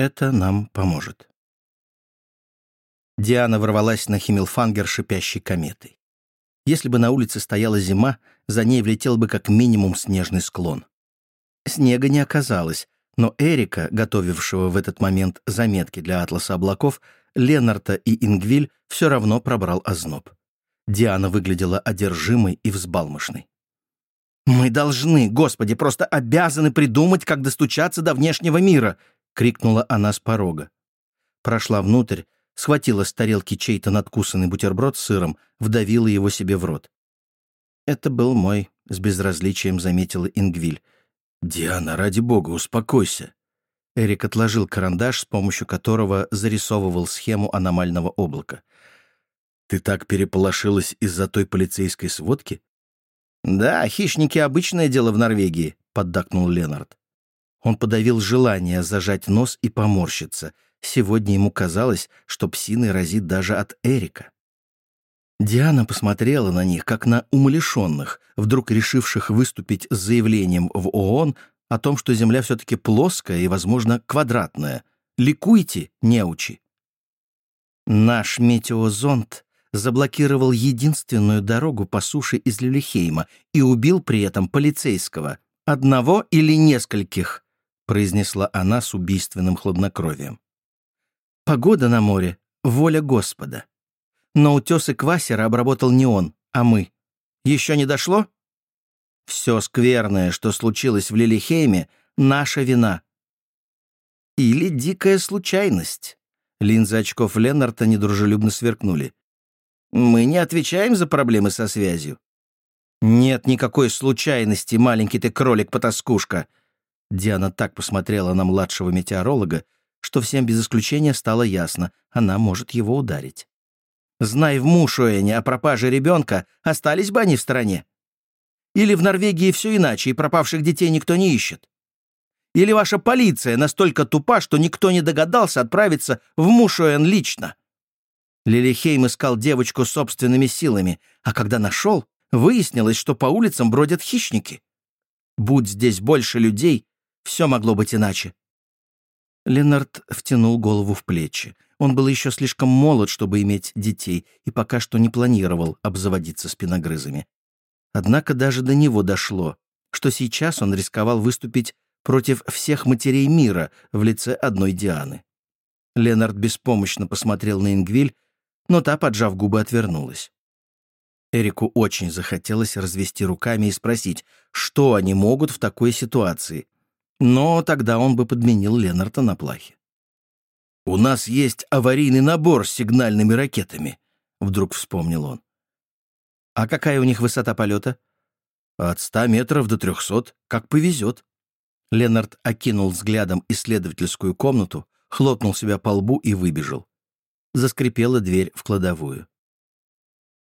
Это нам поможет. Диана ворвалась на Химмелфангер шипящей кометой. Если бы на улице стояла зима, за ней влетел бы как минимум снежный склон. Снега не оказалось, но Эрика, готовившего в этот момент заметки для атласа облаков, Ленарта и Ингвиль все равно пробрал озноб. Диана выглядела одержимой и взбалмошной. «Мы должны, Господи, просто обязаны придумать, как достучаться до внешнего мира!» — крикнула она с порога. Прошла внутрь, схватила с тарелки чей-то надкусанный бутерброд с сыром, вдавила его себе в рот. «Это был мой», — с безразличием заметила Ингвиль. «Диана, ради бога, успокойся». Эрик отложил карандаш, с помощью которого зарисовывал схему аномального облака. «Ты так переполошилась из-за той полицейской сводки?» «Да, хищники — обычное дело в Норвегии», — поддакнул Ленард. Он подавил желание зажать нос и поморщиться. Сегодня ему казалось, что псиной разит даже от Эрика. Диана посмотрела на них, как на умалишенных, вдруг решивших выступить с заявлением в ООН о том, что Земля все-таки плоская и, возможно, квадратная. Ликуйте, неучи. Наш метеозонд заблокировал единственную дорогу по суше из Лилихейма и убил при этом полицейского. Одного или нескольких, произнесла она с убийственным хладнокровием. Погода на море — воля Господа. Но утесы Квасера обработал не он, а мы. Еще не дошло? Все скверное, что случилось в Лилихейме, наша вина. Или дикая случайность. Линзы очков Леннарта недружелюбно сверкнули. Мы не отвечаем за проблемы со связью. Нет никакой случайности, маленький ты кролик-потаскушка, Диана так посмотрела на младшего метеоролога, что всем без исключения стало ясно, она может его ударить. Знай в Мушуэне о пропаже ребенка, остались бы они в стороне. Или в Норвегии все иначе, и пропавших детей никто не ищет. Или ваша полиция настолько тупа, что никто не догадался отправиться в Мушуэн лично. Лилихейм искал девочку собственными силами, а когда нашел, выяснилось, что по улицам бродят хищники. Будь здесь больше людей, все могло быть иначе. Ленард втянул голову в плечи. Он был еще слишком молод, чтобы иметь детей, и пока что не планировал обзаводиться спиногрызами. Однако даже до него дошло, что сейчас он рисковал выступить против всех матерей мира в лице одной Дианы. Ленард беспомощно посмотрел на Ингвиль, но та, поджав губы, отвернулась. Эрику очень захотелось развести руками и спросить, что они могут в такой ситуации — но тогда он бы подменил Ленарта на плахе. «У нас есть аварийный набор с сигнальными ракетами», — вдруг вспомнил он. «А какая у них высота полета?» «От ста метров до трехсот, как повезет». Ленард окинул взглядом исследовательскую комнату, хлопнул себя по лбу и выбежал. Заскрипела дверь в кладовую.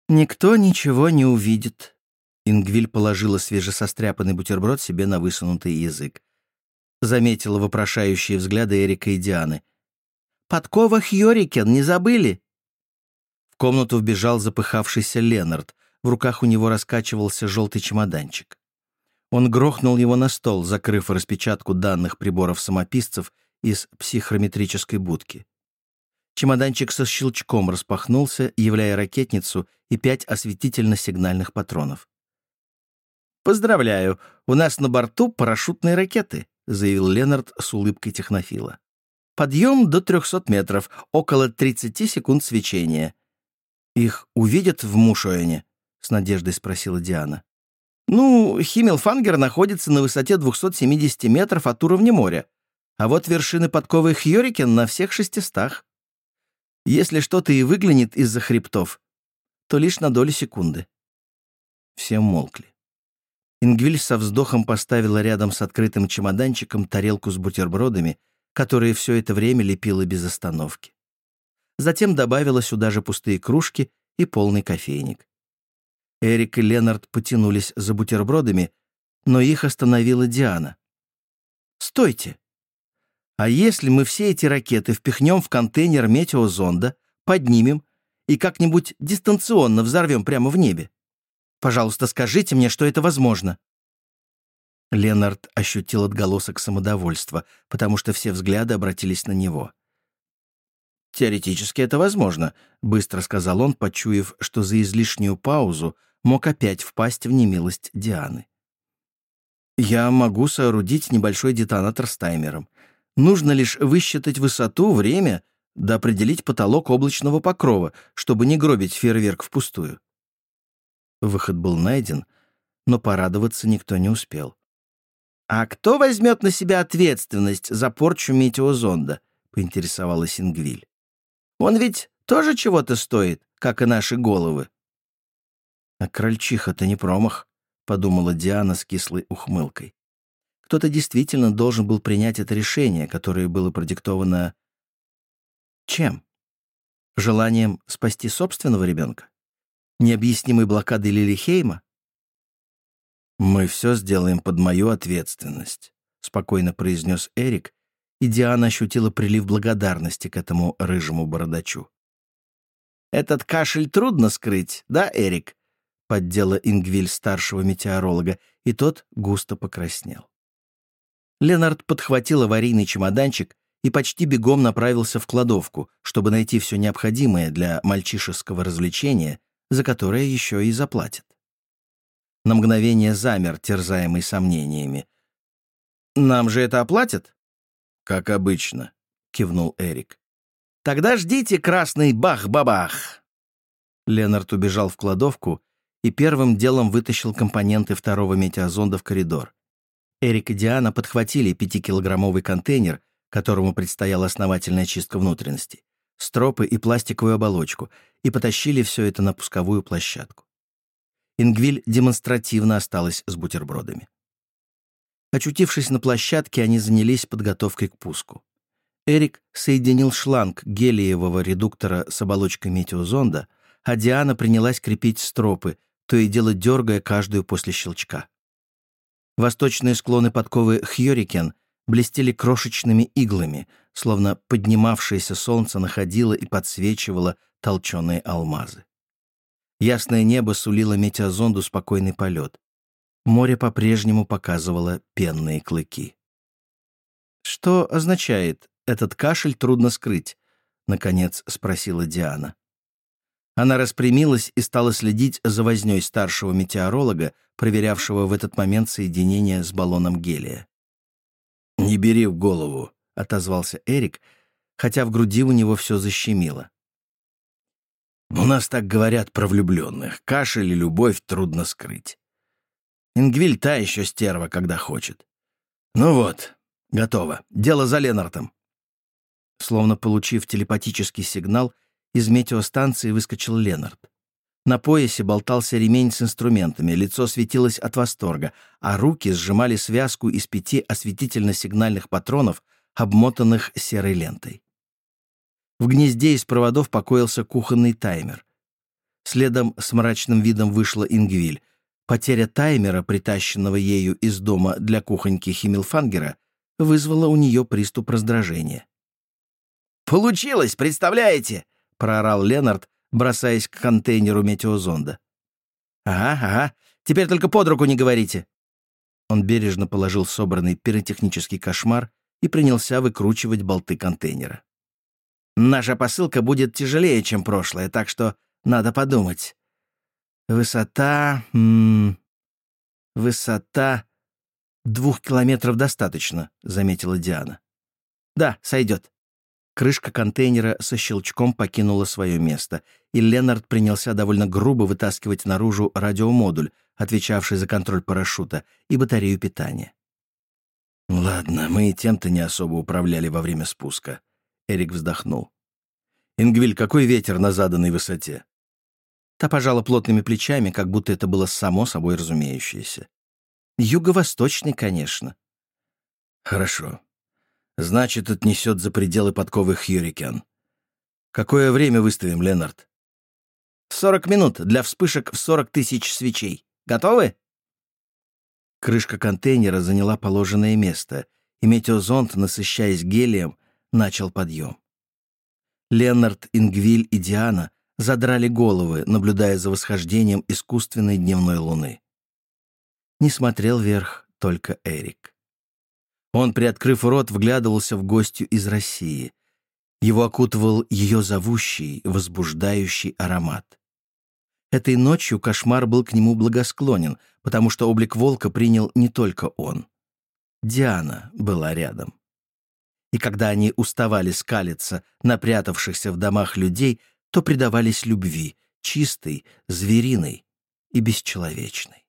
«Никто ничего не увидит», Ингвиль положила свежесостряпанный бутерброд себе на высунутый язык заметила вопрошающие взгляды Эрика и Дианы. «Подкова Хьорикен, не забыли?» В комнату вбежал запыхавшийся Ленард. В руках у него раскачивался желтый чемоданчик. Он грохнул его на стол, закрыв распечатку данных приборов-самописцев из психрометрической будки. Чемоданчик со щелчком распахнулся, являя ракетницу и пять осветительно-сигнальных патронов. «Поздравляю, у нас на борту парашютные ракеты», заявил Ленард с улыбкой технофила. «Подъем до 300 метров, около 30 секунд свечения». «Их увидят в Мушоэне?» — с надеждой спросила Диана. «Ну, Химмелфангер находится на высоте 270 метров от уровня моря, а вот вершины подковы Хьорикен на всех шестистах. Если что-то и выглянет из-за хребтов, то лишь на долю секунды». Все молкли. Ингвиль со вздохом поставила рядом с открытым чемоданчиком тарелку с бутербродами, которые все это время лепила без остановки. Затем добавила сюда же пустые кружки и полный кофейник. Эрик и Ленард потянулись за бутербродами, но их остановила Диана. «Стойте! А если мы все эти ракеты впихнем в контейнер метеозонда, поднимем и как-нибудь дистанционно взорвем прямо в небе? Пожалуйста, скажите мне, что это возможно». Ленард ощутил отголосок самодовольства, потому что все взгляды обратились на него. «Теоретически это возможно», — быстро сказал он, почуяв, что за излишнюю паузу мог опять впасть в немилость Дианы. «Я могу соорудить небольшой детонатор с таймером. Нужно лишь высчитать высоту, время, да определить потолок облачного покрова, чтобы не гробить фейерверк впустую». Выход был найден, но порадоваться никто не успел. «А кто возьмет на себя ответственность за порчу метеозонда?» — поинтересовалась Ингвиль. «Он ведь тоже чего-то стоит, как и наши головы». «А крольчиха-то не промах», — подумала Диана с кислой ухмылкой. Кто-то действительно должен был принять это решение, которое было продиктовано... Чем? Желанием спасти собственного ребенка? Необъяснимой блокадой Лилихейма? «Мы все сделаем под мою ответственность», — спокойно произнес Эрик, и Диана ощутила прилив благодарности к этому рыжему бородачу. «Этот кашель трудно скрыть, да, Эрик?» — поддела Ингвиль старшего метеоролога, и тот густо покраснел. Ленард подхватил аварийный чемоданчик и почти бегом направился в кладовку, чтобы найти все необходимое для мальчишеского развлечения, за которое еще и заплатят на мгновение замер, терзаемый сомнениями. «Нам же это оплатят?» «Как обычно», — кивнул Эрик. «Тогда ждите красный бах-бабах!» Ленард убежал в кладовку и первым делом вытащил компоненты второго метеозонда в коридор. Эрик и Диана подхватили пятикилограммовый контейнер, которому предстояла основательная чистка внутренностей, стропы и пластиковую оболочку, и потащили все это на пусковую площадку. Ингвиль демонстративно осталась с бутербродами. Очутившись на площадке, они занялись подготовкой к пуску. Эрик соединил шланг гелиевого редуктора с оболочкой метеозонда, а Диана принялась крепить стропы, то и дело дергая каждую после щелчка. Восточные склоны подковы Хьорикен блестели крошечными иглами, словно поднимавшееся солнце находило и подсвечивало толченые алмазы. Ясное небо сулило метеозонду спокойный полет. Море по-прежнему показывало пенные клыки. «Что означает этот кашель трудно скрыть?» — наконец спросила Диана. Она распрямилась и стала следить за вознёй старшего метеоролога, проверявшего в этот момент соединение с баллоном гелия. «Не бери в голову», — отозвался Эрик, хотя в груди у него все защемило. У нас так говорят про влюбленных. Кашель и любовь трудно скрыть. Ингвиль та еще стерва, когда хочет. Ну вот, готово. Дело за Ленартом. Словно получив телепатический сигнал, из метеостанции выскочил Ленард. На поясе болтался ремень с инструментами, лицо светилось от восторга, а руки сжимали связку из пяти осветительно-сигнальных патронов, обмотанных серой лентой. В гнезде из проводов покоился кухонный таймер. Следом с мрачным видом вышла Ингвиль. Потеря таймера, притащенного ею из дома для кухоньки Химмелфангера, вызвала у нее приступ раздражения. «Получилось, представляете?» — проорал Ленард, бросаясь к контейнеру метеозонда. «Ага, ага, теперь только под руку не говорите». Он бережно положил собранный пиротехнический кошмар и принялся выкручивать болты контейнера. Наша посылка будет тяжелее, чем прошлая, так что надо подумать. Высота... М -м, высота... «Двух километров достаточно», — заметила Диана. «Да, сойдет». Крышка контейнера со щелчком покинула свое место, и Ленард принялся довольно грубо вытаскивать наружу радиомодуль, отвечавший за контроль парашюта, и батарею питания. «Ладно, мы и тем-то не особо управляли во время спуска», Эрик вздохнул. «Ингвиль, какой ветер на заданной высоте?» Та пожала плотными плечами, как будто это было само собой разумеющееся. «Юго-восточный, конечно». «Хорошо. Значит, отнесет за пределы подковы Хьюрикен. Какое время выставим, Ленард?» «Сорок минут для вспышек в сорок тысяч свечей. Готовы?» Крышка контейнера заняла положенное место, и метеозонд, насыщаясь гелием, начал подъем. Ленард, Ингвиль и Диана задрали головы, наблюдая за восхождением искусственной дневной луны. Не смотрел вверх только Эрик. Он, приоткрыв рот, вглядывался в гостью из России. Его окутывал ее зовущий, возбуждающий аромат. Этой ночью кошмар был к нему благосклонен, потому что облик волка принял не только он. Диана была рядом. И когда они уставали скалиться напрятавшихся в домах людей, то предавались любви, чистой, звериной и бесчеловечной.